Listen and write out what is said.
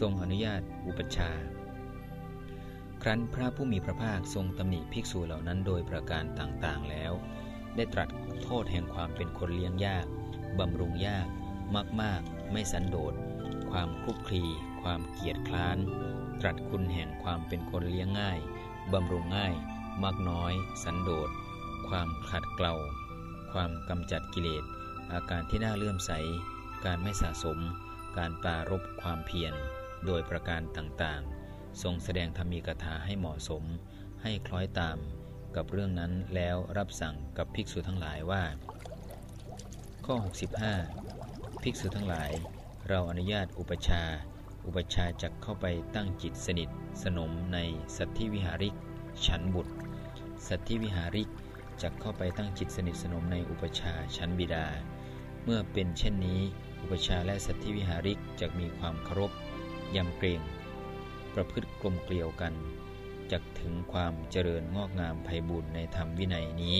ทรงอนุญาตอุปชา ครั้นพระผู้มีพระภาคทรงตำหนิภิกษุเหล่านั้นโดยประการต่างๆแล้ว ได้ตรัสโทษแห่งความเป็นคนเลี้ยงยาก บำรุงยาก มากๆ ไม่สันโดษ ความคลุกคลี ความเกียจคร้าน ตรัสคุณแห่งความเป็นคนเลี้ยงง่าย บำรุงง่าย มากน้อย สันโดษ ความขัดเกลา ความกำจัดกิเลส อาการที่น่าเลื่อมใส การไม่สะสมการปรารบความเพียร โดยประการต่างๆ ทรงแสดงธรรมีกถาให้เหมาะสม ให้คล้อยตามกับเรื่องนั้นแล้วรับสั่งกับภิกษุทั้งหลายว่า ข้อ 65 ภิกษุทั้งหลาย เราอนุญาตอุปชา อุปชาจักเข้าไปตั้งจิตสนิท สนมในสัตธิวิหาริก ฉันบุตร สัตธิวิหาริกจักเข้าไปตั้งจิตสนิทสนมในอุปชาชั้นบิดา เมื่อเป็นเช่นนี้ อุปชาและสัตธิวิหาริกจะมีความเคารพ ยำเกรง ประพฤติกลมเกลียวกันจักถึงความเจริญงอกงามไพบุญในธรรมวินัยนี้